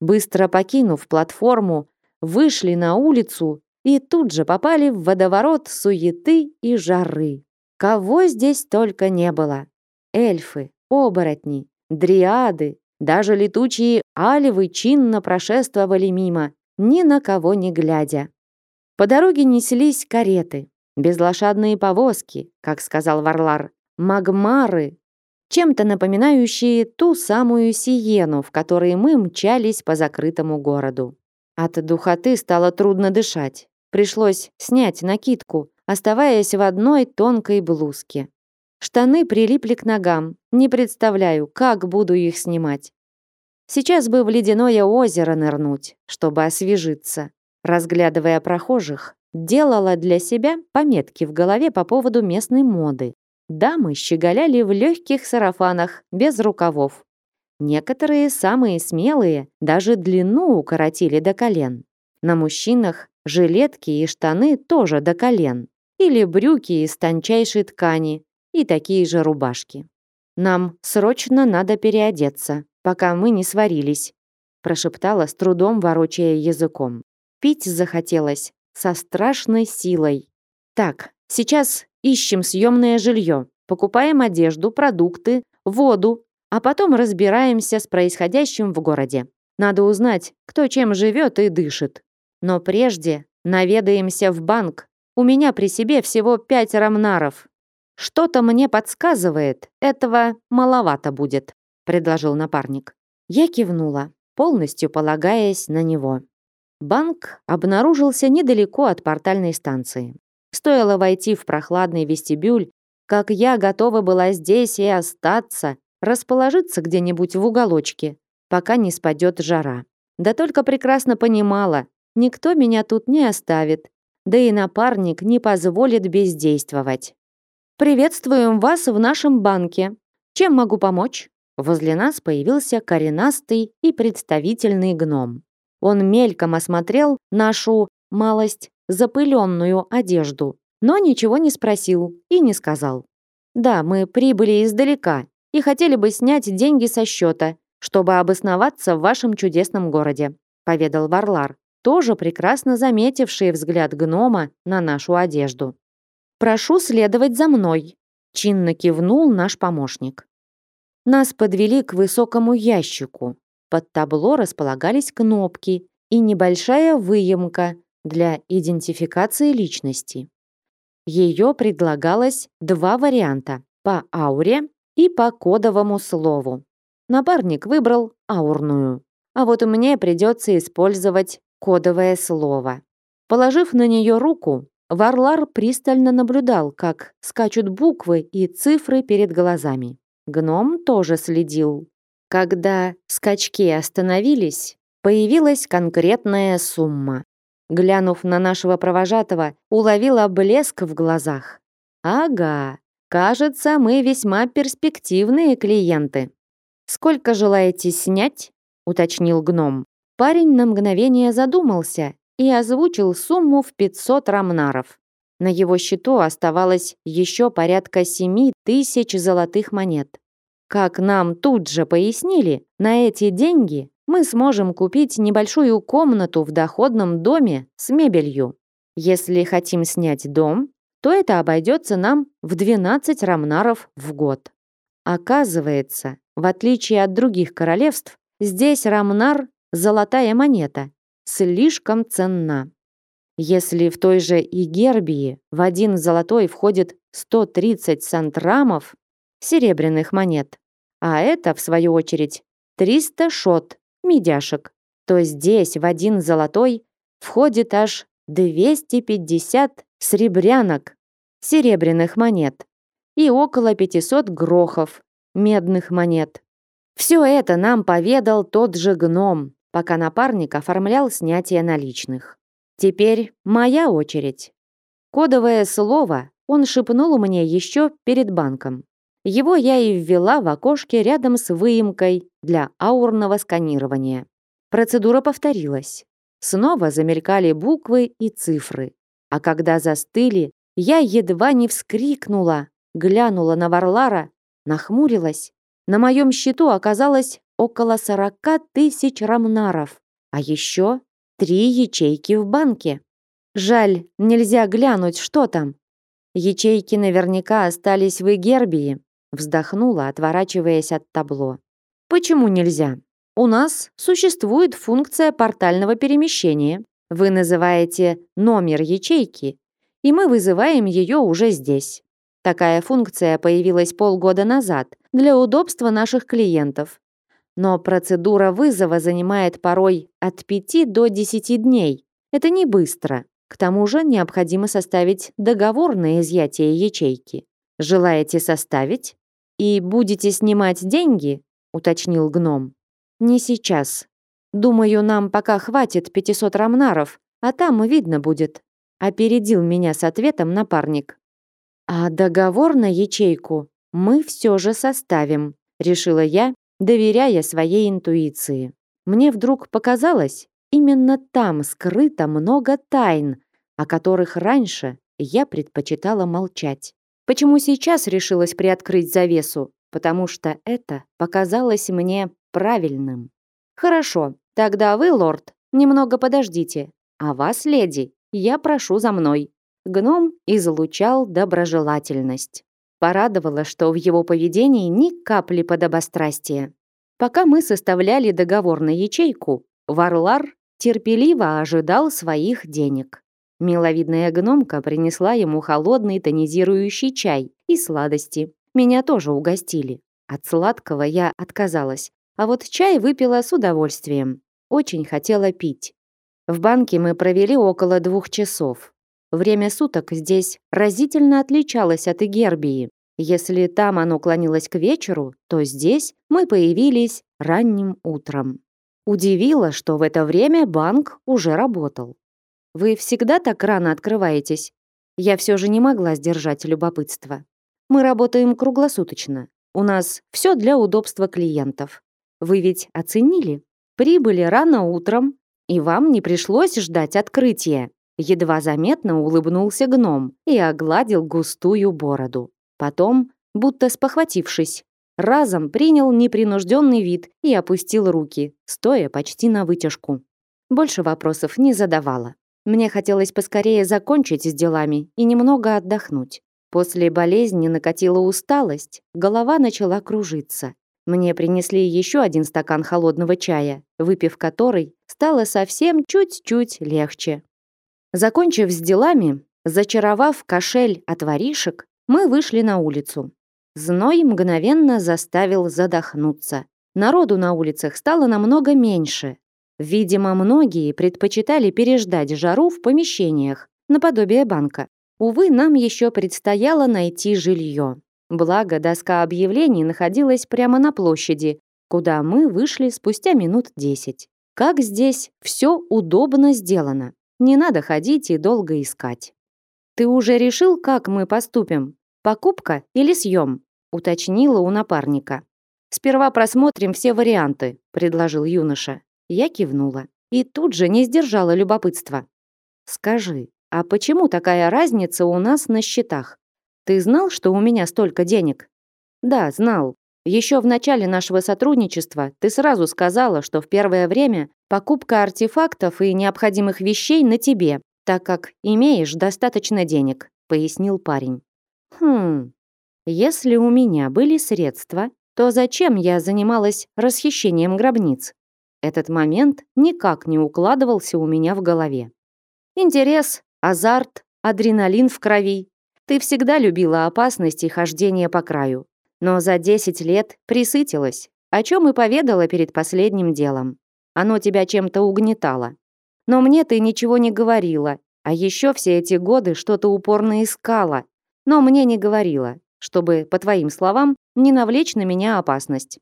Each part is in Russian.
Быстро покинув платформу, вышли на улицу и тут же попали в водоворот суеты и жары. Кого здесь только не было. Эльфы, оборотни, дриады, даже летучие алевы чинно прошествовали мимо, ни на кого не глядя. По дороге неслись кареты, безлошадные повозки, как сказал Варлар, магмары, чем-то напоминающие ту самую сиену, в которой мы мчались по закрытому городу. От духоты стало трудно дышать. Пришлось снять накидку, оставаясь в одной тонкой блузке. Штаны прилипли к ногам. Не представляю, как буду их снимать. Сейчас бы в ледяное озеро нырнуть, чтобы освежиться разглядывая прохожих, делала для себя пометки в голове по поводу местной моды. Дамы щеголяли в легких сарафанах, без рукавов. Некоторые, самые смелые, даже длину укоротили до колен. На мужчинах жилетки и штаны тоже до колен. Или брюки из тончайшей ткани и такие же рубашки. «Нам срочно надо переодеться, пока мы не сварились», прошептала с трудом, ворочая языком. Пить захотелось со страшной силой. Так, сейчас ищем съемное жилье, покупаем одежду, продукты, воду, а потом разбираемся с происходящим в городе. Надо узнать, кто чем живет и дышит. Но прежде наведаемся в банк. У меня при себе всего пять рамнаров. Что-то мне подсказывает, этого маловато будет, предложил напарник. Я кивнула, полностью полагаясь на него. Банк обнаружился недалеко от портальной станции. Стоило войти в прохладный вестибюль, как я готова была здесь и остаться, расположиться где-нибудь в уголочке, пока не спадет жара. Да только прекрасно понимала, никто меня тут не оставит, да и напарник не позволит бездействовать. «Приветствуем вас в нашем банке. Чем могу помочь?» Возле нас появился коренастый и представительный гном. Он мельком осмотрел нашу малость запыленную одежду, но ничего не спросил и не сказал. Да, мы прибыли издалека и хотели бы снять деньги со счета, чтобы обосноваться в вашем чудесном городе, поведал Варлар, тоже прекрасно заметивший взгляд гнома на нашу одежду. Прошу следовать за мной, чинно кивнул наш помощник. Нас подвели к высокому ящику, под табло располагались кнопки и небольшая выемка для идентификации личности. Ее предлагалось два варианта – по ауре и по кодовому слову. Напарник выбрал аурную, а вот мне придется использовать кодовое слово. Положив на нее руку, Варлар пристально наблюдал, как скачут буквы и цифры перед глазами. Гном тоже следил, когда скачки остановились, появилась конкретная сумма. Глянув на нашего провожатого, уловила блеск в глазах. «Ага, кажется, мы весьма перспективные клиенты». «Сколько желаете снять?» — уточнил гном. Парень на мгновение задумался и озвучил сумму в 500 рамнаров. На его счету оставалось еще порядка 7 тысяч золотых монет. Как нам тут же пояснили, на эти деньги мы сможем купить небольшую комнату в доходном доме с мебелью. Если хотим снять дом, то это обойдется нам в 12 рамнаров в год. Оказывается, в отличие от других королевств, здесь рамнар – золотая монета, слишком ценна. Если в той же Игербии в один золотой входит 130 сантрамов, серебряных монет, а это, в свою очередь, 300 шот, медяшек, то здесь в один золотой входит аж 250 сребрянок, серебряных монет и около 500 грохов, медных монет. Все это нам поведал тот же гном, пока напарник оформлял снятие наличных. Теперь моя очередь. Кодовое слово он шепнул мне еще перед банком. Его я и ввела в окошке рядом с выемкой для аурного сканирования. Процедура повторилась. Снова замелькали буквы и цифры. А когда застыли, я едва не вскрикнула, глянула на Варлара, нахмурилась. На моем счету оказалось около 40 тысяч рамнаров, а еще три ячейки в банке. Жаль, нельзя глянуть, что там. Ячейки наверняка остались в Игербии, вздохнула, отворачиваясь от табло. Почему нельзя? У нас существует функция портального перемещения. Вы называете номер ячейки, и мы вызываем ее уже здесь. Такая функция появилась полгода назад для удобства наших клиентов. Но процедура вызова занимает порой от 5 до 10 дней. Это не быстро. К тому же необходимо составить договор на изъятие ячейки. Желаете составить? И будете снимать деньги? уточнил гном. Не сейчас. Думаю, нам пока хватит 500 рамнаров, а там и видно будет. Опередил меня с ответом напарник. А договор на ячейку мы все же составим, решила я, доверяя своей интуиции. Мне вдруг показалось, именно там скрыто много тайн, о которых раньше я предпочитала молчать. Почему сейчас решилась приоткрыть завесу? Потому что это показалось мне правильным. Хорошо, тогда вы, лорд, немного подождите. А вас, леди, я прошу за мной. Гном излучал доброжелательность. Порадовало, что в его поведении ни капли подобострастия. Пока мы составляли договор на ячейку, Варлар терпеливо ожидал своих денег. Миловидная гномка принесла ему холодный тонизирующий чай и сладости. Меня тоже угостили. От сладкого я отказалась, а вот чай выпила с удовольствием. Очень хотела пить. В банке мы провели около двух часов. Время суток здесь разительно отличалось от Игербии. Если там оно клонилось к вечеру, то здесь мы появились ранним утром. Удивило, что в это время банк уже работал. Вы всегда так рано открываетесь? Я все же не могла сдержать любопытство. Мы работаем круглосуточно. У нас все для удобства клиентов. Вы ведь оценили? Прибыли рано утром, и вам не пришлось ждать открытия. Едва заметно улыбнулся гном и огладил густую бороду. Потом, будто спохватившись, разом принял непринужденный вид и опустил руки, стоя почти на вытяжку. Больше вопросов не задавала. Мне хотелось поскорее закончить с делами и немного отдохнуть. После болезни накатила усталость, голова начала кружиться. Мне принесли еще один стакан холодного чая, выпив который, стало совсем чуть-чуть легче. Закончив с делами, зачаровав кошель от воришек, мы вышли на улицу. Зной мгновенно заставил задохнуться. Народу на улицах стало намного меньше. Видимо, многие предпочитали переждать жару в помещениях, наподобие банка. Увы, нам еще предстояло найти жилье. Благо, доска объявлений находилась прямо на площади, куда мы вышли спустя минут десять. Как здесь все удобно сделано. Не надо ходить и долго искать. «Ты уже решил, как мы поступим? Покупка или съем?» уточнила у напарника. «Сперва просмотрим все варианты», предложил юноша. Я кивнула и тут же не сдержала любопытства. «Скажи, а почему такая разница у нас на счетах? Ты знал, что у меня столько денег? Да, знал. Еще в начале нашего сотрудничества ты сразу сказала, что в первое время покупка артефактов и необходимых вещей на тебе, так как имеешь достаточно денег, пояснил парень. Хм. Если у меня были средства, то зачем я занималась расхищением гробниц? Этот момент никак не укладывался у меня в голове. Интерес, азарт, адреналин в крови ты всегда любила опасность и хождение по краю. Но за 10 лет присытилась, о чем и поведала перед последним делом. Оно тебя чем-то угнетало. Но мне ты ничего не говорила, а еще все эти годы что-то упорно искала, но мне не говорила, чтобы, по твоим словам, не навлечь на меня опасность.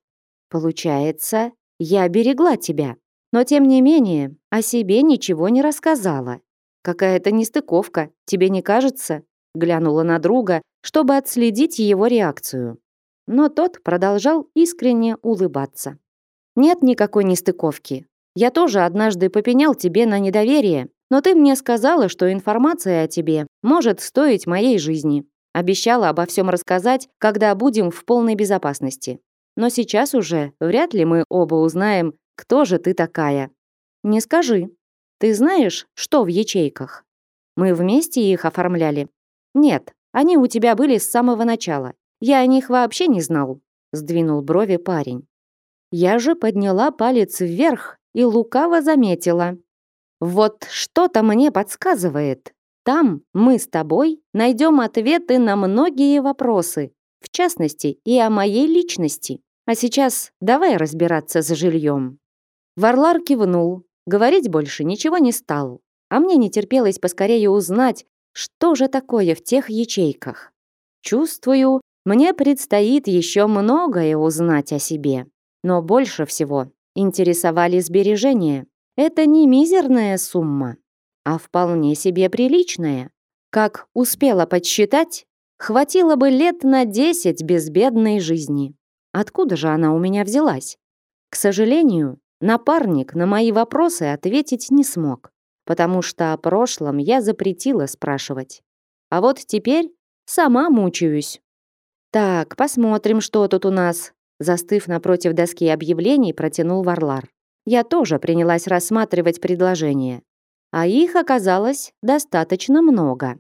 Получается, я берегла тебя, но тем не менее о себе ничего не рассказала. Какая-то нестыковка, тебе не кажется? глянула на друга, чтобы отследить его реакцию. Но тот продолжал искренне улыбаться. «Нет никакой нестыковки. Я тоже однажды попенял тебе на недоверие, но ты мне сказала, что информация о тебе может стоить моей жизни. Обещала обо всем рассказать, когда будем в полной безопасности. Но сейчас уже вряд ли мы оба узнаем, кто же ты такая. Не скажи. Ты знаешь, что в ячейках? Мы вместе их оформляли? Нет, они у тебя были с самого начала. Я о них вообще не знал, сдвинул брови парень. Я же подняла палец вверх и лукаво заметила. Вот что-то мне подсказывает. Там мы с тобой найдем ответы на многие вопросы, в частности и о моей личности. А сейчас давай разбираться за жильем. Варлар кивнул, говорить больше ничего не стал, а мне не терпелось поскорее узнать, что же такое в тех ячейках. Чувствую, мне предстоит еще многое узнать о себе. Но больше всего интересовали сбережения. Это не мизерная сумма, а вполне себе приличная. Как успела подсчитать, хватило бы лет на 10 безбедной жизни. Откуда же она у меня взялась? К сожалению, напарник на мои вопросы ответить не смог, потому что о прошлом я запретила спрашивать. А вот теперь сама мучаюсь. Так, посмотрим, что тут у нас. Застыв напротив доски объявлений, протянул Варлар. Я тоже принялась рассматривать предложения. А их оказалось достаточно много.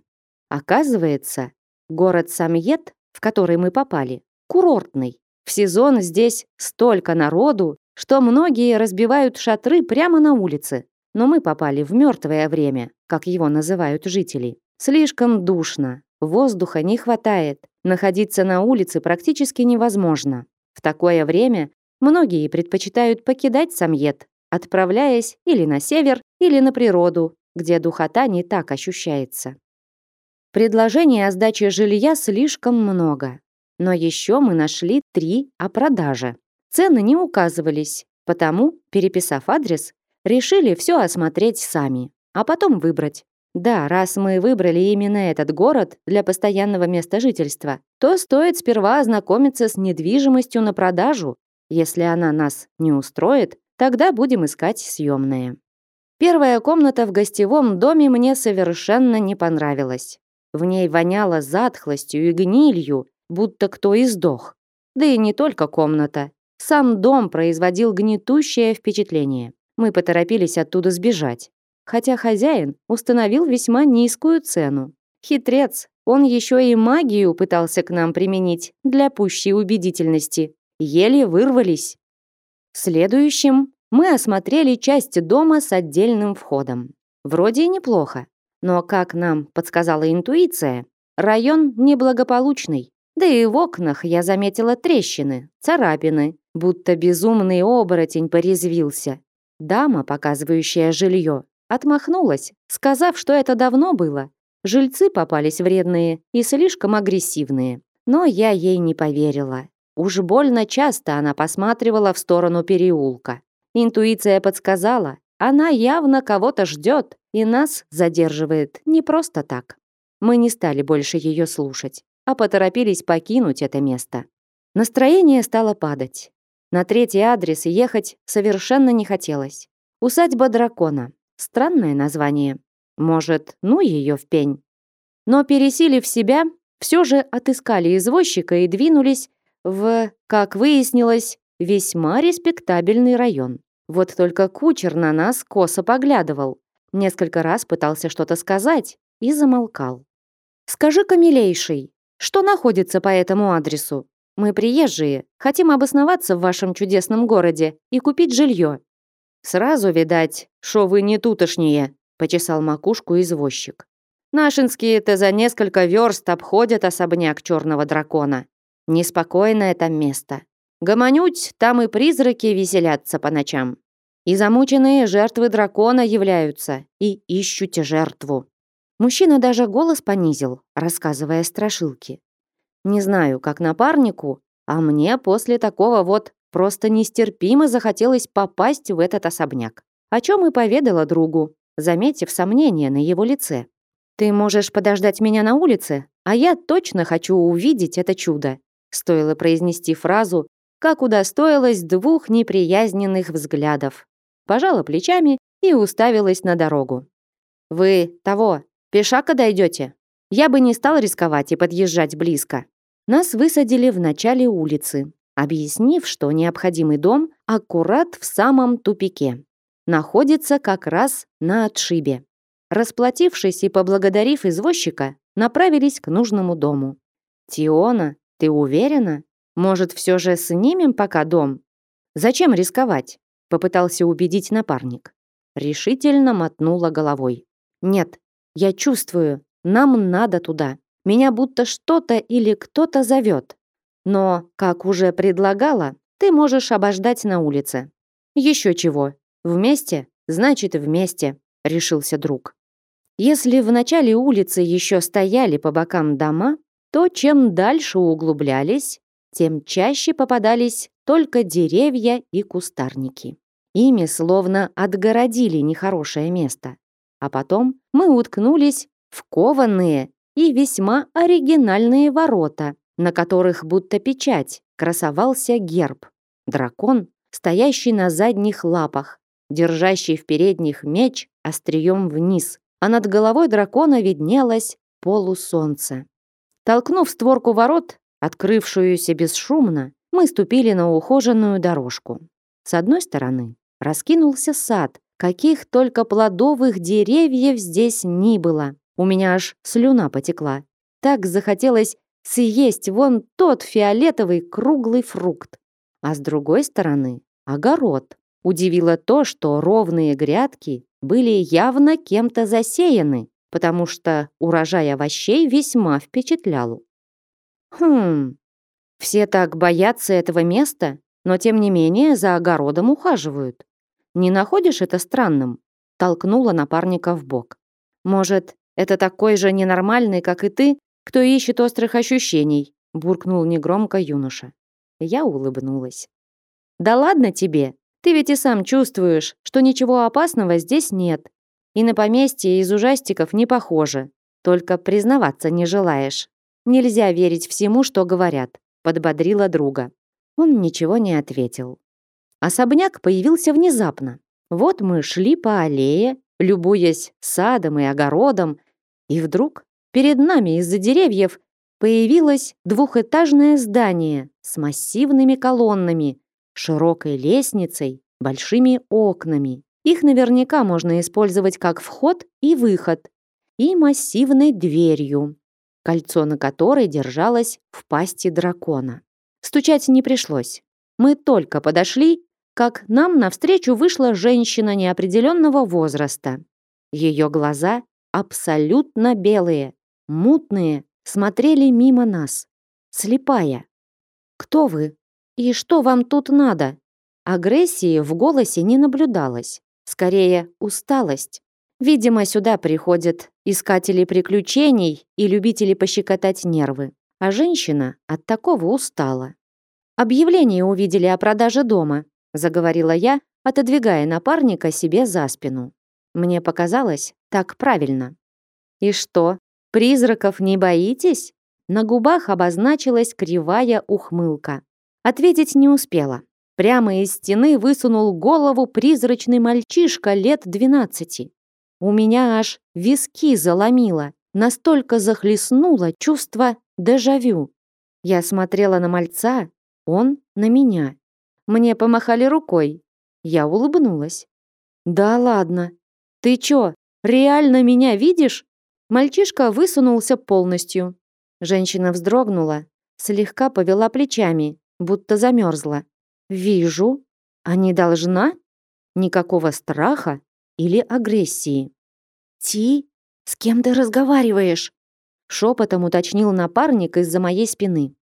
Оказывается, город Самьет, в который мы попали, курортный. В сезон здесь столько народу, что многие разбивают шатры прямо на улице. Но мы попали в мертвое время, как его называют жители. Слишком душно, воздуха не хватает, находиться на улице практически невозможно. В такое время многие предпочитают покидать Самьет, отправляясь или на север, или на природу, где духота не так ощущается. Предложений о сдаче жилья слишком много. Но еще мы нашли три о продаже. Цены не указывались, потому, переписав адрес, решили все осмотреть сами, а потом выбрать. Да, раз мы выбрали именно этот город для постоянного места жительства, то стоит сперва ознакомиться с недвижимостью на продажу. Если она нас не устроит, тогда будем искать съемные. Первая комната в гостевом доме мне совершенно не понравилась. В ней воняло затхлостью и гнилью, будто кто и сдох. Да и не только комната. Сам дом производил гнетущее впечатление. Мы поторопились оттуда сбежать. Хотя хозяин установил весьма низкую цену. Хитрец, он еще и магию пытался к нам применить для пущей убедительности. Еле вырвались. Следующим мы осмотрели часть дома с отдельным входом. Вроде и неплохо. Но, как нам подсказала интуиция, район неблагополучный. Да и в окнах я заметила трещины, царапины, будто безумный оборотень порезвился. Дама, показывающая жилье, отмахнулась, сказав, что это давно было. Жильцы попались вредные и слишком агрессивные. Но я ей не поверила. Уж больно часто она посматривала в сторону переулка. Интуиция подсказала, она явно кого-то ждет и нас задерживает не просто так. Мы не стали больше ее слушать а поторопились покинуть это место. Настроение стало падать. На третий адрес ехать совершенно не хотелось. Усадьба дракона. Странное название. Может, ну ее в пень. Но пересилив себя, все же отыскали извозчика и двинулись в, как выяснилось, весьма респектабельный район. Вот только кучер на нас косо поглядывал. Несколько раз пытался что-то сказать и замолкал. «Скажи-ка, милейший, что находится по этому адресу? Мы приезжие, хотим обосноваться в вашем чудесном городе и купить жилье». «Сразу видать, шо вы не тутошние», — почесал макушку извозчик. «Нашинские-то за несколько верст обходят особняк черного дракона. Неспокойное там место. Гомонють, там и призраки веселятся по ночам. И замученные жертвы дракона являются и ищут жертву. Мужчина даже голос понизил, рассказывая страшилки. Не знаю, как напарнику, а мне после такого вот просто нестерпимо захотелось попасть в этот особняк. О чем и поведала другу, заметив сомнение на его лице. «Ты можешь подождать меня на улице, а я точно хочу увидеть это чудо», стоило произнести фразу, как удостоилась двух неприязненных взглядов. Пожала плечами и уставилась на дорогу. «Вы того, Пешака дойдете? Я бы не стал рисковать и подъезжать близко. Нас высадили в начале улицы. объяснив, что необходимый дом аккурат в самом тупике. Находится как раз на отшибе. Расплатившись и поблагодарив извозчика, направились к нужному дому. «Тиона, ты уверена? Может, все же снимем пока дом? Зачем рисковать?» Попытался убедить напарник. Решительно мотнула головой. «Нет, я чувствую, нам надо туда. Меня будто что-то или кто-то зовет. Но, как уже предлагала, ты можешь обождать на улице. Еще чего. Вместе, значит вместе, решился друг. Если в начале улицы еще стояли по бокам дома, то чем дальше углублялись, тем чаще попадались только деревья и кустарники. Ими словно отгородили нехорошее место. А потом мы уткнулись в кованые и весьма оригинальные ворота, на которых будто печать красовался герб. Дракон, стоящий на задних лапах, держащий в передних меч острием вниз, а над головой дракона виднелось полусолнце. Толкнув створку ворот, открывшуюся бесшумно, мы ступили на ухоженную дорожку. С одной стороны раскинулся сад, каких только плодовых деревьев здесь ни было. У меня аж слюна потекла. Так захотелось съесть вон тот фиолетовый круглый фрукт. А с другой стороны — огород. Удивило то, что ровные грядки были явно кем-то засеяны, потому что урожай овощей весьма впечатлял. Хм, все так боятся этого места, но тем не менее за огородом ухаживают. Не находишь это странным? Толкнула напарника в бок. Может, это такой же ненормальный, как и ты, кто ищет острых ощущений, буркнул негромко юноша. Я улыбнулась. Да ладно тебе, ты ведь и сам чувствуешь, что ничего опасного здесь нет. И на поместье из ужастиков не похоже. Только признаваться не желаешь. Нельзя верить всему, что говорят, подбодрила друга. Он ничего не ответил. Особняк появился внезапно. Вот мы шли по аллее, любуясь садом и огородом, и вдруг перед нами из-за деревьев появилось двухэтажное здание с массивными колоннами, широкой лестницей, большими окнами. Их наверняка можно использовать как вход и выход, и массивной дверью, кольцо на которой держалось в пасти дракона. Стучать не пришлось. Мы только подошли, как нам навстречу вышла женщина неопределенного возраста. Ее глаза абсолютно белые, мутные, смотрели мимо нас. Слепая. «Кто вы? И что вам тут надо?» Агрессии в голосе не наблюдалось. Скорее, усталость. Видимо, сюда приходят искатели приключений и любители пощекотать нервы. А женщина от такого устала. «Объявление увидели о продаже дома», заговорила я, отодвигая напарника себе за спину. Мне показалось, так правильно. И что, призраков не боитесь? На губах обозначилась кривая ухмылка. Ответить не успела. Прямо из стены высунул голову призрачный мальчишка лет двенадцати. У меня аж виски заломило, настолько захлестнуло чувство дежавю. Я смотрела на мальца, он на меня. Мне помахали рукой. Я улыбнулась. «Да ладно, «Ты чё, реально меня видишь?» Мальчишка высунулся полностью. Женщина вздрогнула, слегка повела плечами, будто замерзла. «Вижу. А не должна? Никакого страха или агрессии?» «Ти, с кем ты разговариваешь?» Шепотом уточнил напарник из-за моей спины.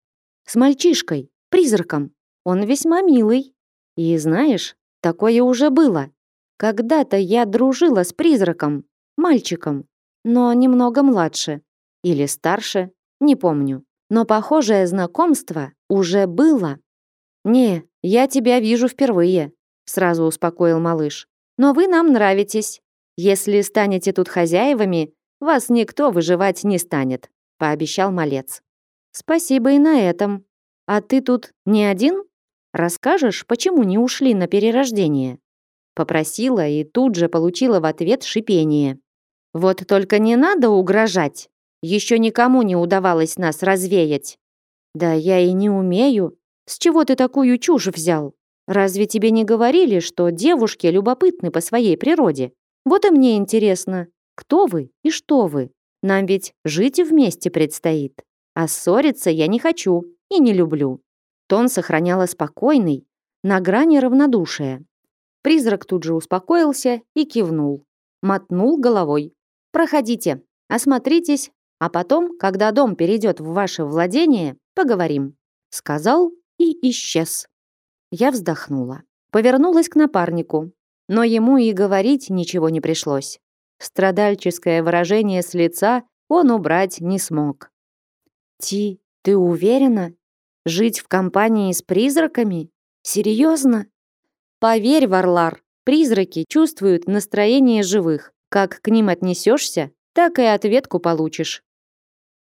«С мальчишкой, призраком. Он весьма милый. И знаешь, такое уже было. Когда-то я дружила с призраком, мальчиком, но немного младше. Или старше, не помню. Но похожее знакомство уже было. «Не, я тебя вижу впервые», — сразу успокоил малыш. «Но вы нам нравитесь. Если станете тут хозяевами, вас никто выживать не станет», — пообещал малец. «Спасибо и на этом. А ты тут не один? Расскажешь, почему не ушли на перерождение?» Попросила и тут же получила в ответ шипение. «Вот только не надо угрожать. Еще никому не удавалось нас развеять». «Да я и не умею. С чего ты такую чушь взял? Разве тебе не говорили, что девушки любопытны по своей природе? Вот и мне интересно, кто вы и что вы? Нам ведь жить вместе предстоит. А ссориться я не хочу и не люблю. Тон сохраняла спокойный, на грани равнодушия. Призрак тут же успокоился и кивнул. Мотнул головой. «Проходите, осмотритесь, а потом, когда дом перейдет в ваше владение, поговорим», сказал и исчез. Я вздохнула. Повернулась к напарнику, но ему и говорить ничего не пришлось. Страдальческое выражение с лица он убрать не смог. «Ти, ты уверена? Жить в компании с призраками? Серьезно?» «Поверь, Варлар, призраки чувствуют настроение живых. Как к ним отнесешься, так и ответку получишь».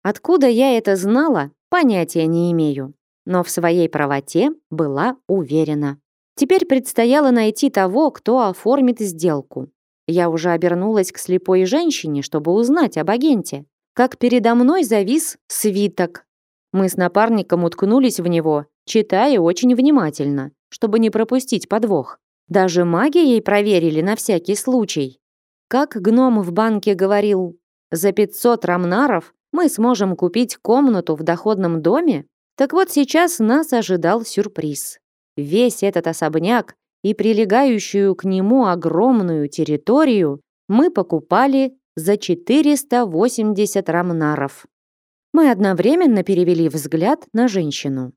Откуда я это знала, понятия не имею, но в своей правоте была уверена. Теперь предстояло найти того, кто оформит сделку. Я уже обернулась к слепой женщине, чтобы узнать об агенте. Как передо мной завис свиток. Мы с напарником уткнулись в него, читая очень внимательно, чтобы не пропустить подвох. Даже магией проверили на всякий случай. Как гном в банке говорил, за 500 рамнаров мы сможем купить комнату в доходном доме? Так вот сейчас нас ожидал сюрприз. Весь этот особняк и прилегающую к нему огромную территорию мы покупали за 480 рамнаров. Мы одновременно перевели взгляд на женщину.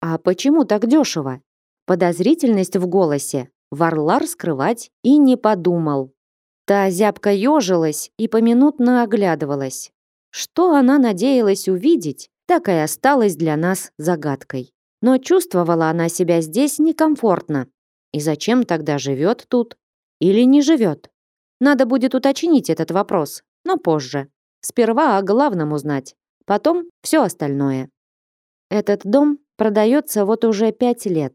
А почему так дешево? Подозрительность в голосе Варлар скрывать и не подумал. Та зябко ежилась и поминутно оглядывалась. Что она надеялась увидеть, так и осталось для нас загадкой. Но чувствовала она себя здесь некомфортно, и зачем тогда живет тут? Или не живет? Надо будет уточнить этот вопрос, но позже. Сперва о главном узнать, потом все остальное. Этот дом продается вот уже пять лет.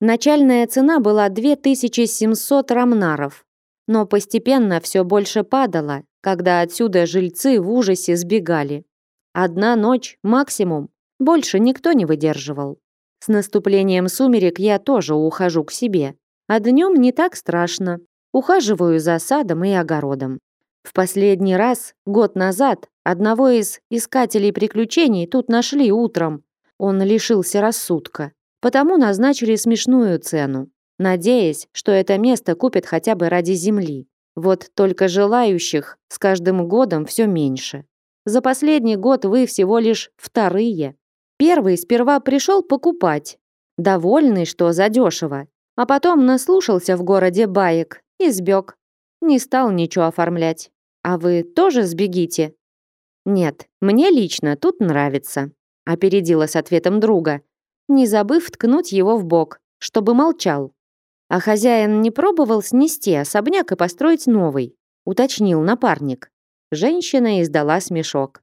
Начальная цена была 2700 рамнаров, но постепенно все больше падало, когда отсюда жильцы в ужасе сбегали. Одна ночь максимум, больше никто не выдерживал. С наступлением сумерек я тоже ухожу к себе. А днем не так страшно. Ухаживаю за садом и огородом. В последний раз, год назад, одного из искателей приключений тут нашли утром. Он лишился рассудка. Потому назначили смешную цену, надеясь, что это место купят хотя бы ради земли. Вот только желающих с каждым годом все меньше. За последний год вы всего лишь вторые. Первый сперва пришел покупать, довольный, что задешево, а потом наслушался в городе баек и сбег. Не стал ничего оформлять. А вы тоже сбегите? Нет, мне лично тут нравится. Опередила с ответом друга, не забыв ткнуть его в бок, чтобы молчал. А хозяин не пробовал снести особняк и построить новый, уточнил напарник. Женщина издала смешок.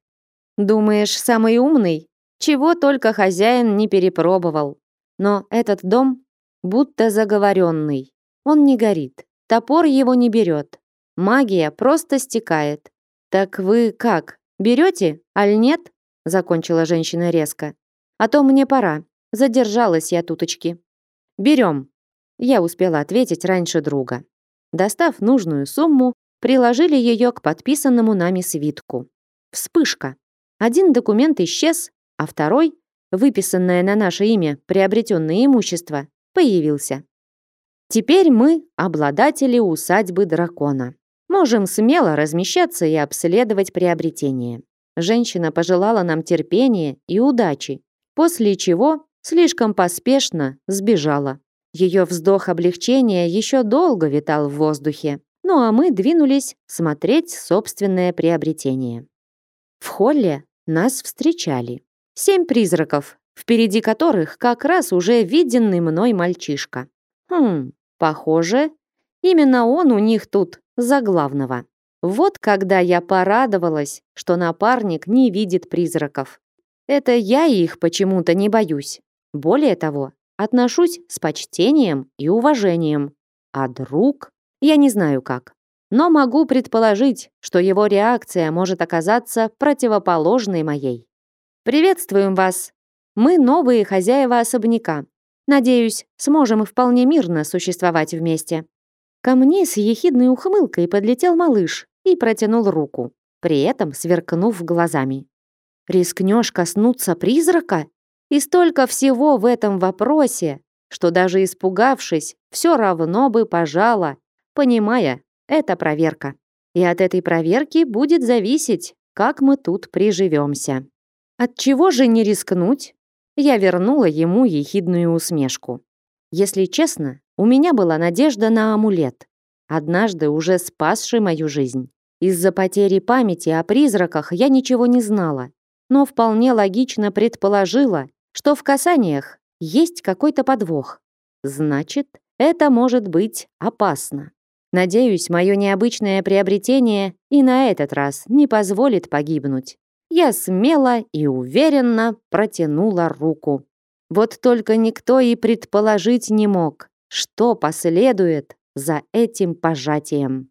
Думаешь, самый умный? Чего только хозяин не перепробовал. Но этот дом будто заговоренный. Он не горит. Топор его не берет. Магия просто стекает. Так вы как, берете, аль нет? Закончила женщина резко. А то мне пора. Задержалась я туточки. Берем. Я успела ответить раньше друга. Достав нужную сумму, приложили ее к подписанному нами свитку. Вспышка. Один документ исчез, а второй, выписанное на наше имя приобретенное имущество, появился. Теперь мы обладатели усадьбы дракона. Можем смело размещаться и обследовать приобретение. Женщина пожелала нам терпения и удачи, после чего слишком поспешно сбежала. Ее вздох облегчения еще долго витал в воздухе. Ну а мы двинулись смотреть собственное приобретение. В холле нас встречали. Семь призраков, впереди которых как раз уже виденный мной мальчишка. Хм, похоже, именно он у них тут за главного. Вот когда я порадовалась, что напарник не видит призраков. Это я их почему-то не боюсь. Более того, отношусь с почтением и уважением. А друг? Я не знаю как. Но могу предположить, что его реакция может оказаться противоположной моей. «Приветствуем вас! Мы новые хозяева особняка. Надеюсь, сможем вполне мирно существовать вместе. Ко мне с ехидной ухмылкой подлетел малыш и протянул руку, при этом сверкнув глазами. Рискнешь коснуться призрака? И столько всего в этом вопросе, что даже испугавшись, все равно бы пожала, понимая, это проверка. И от этой проверки будет зависеть, как мы тут приживемся. От чего же не рискнуть? Я вернула ему ехидную усмешку. Если честно, у меня была надежда на амулет, однажды уже спасший мою жизнь. Из-за потери памяти о призраках я ничего не знала, но вполне логично предположила, что в касаниях есть какой-то подвох. Значит, это может быть опасно. Надеюсь, мое необычное приобретение и на этот раз не позволит погибнуть. Я смело и уверенно протянула руку. Вот только никто и предположить не мог, что последует за этим пожатием.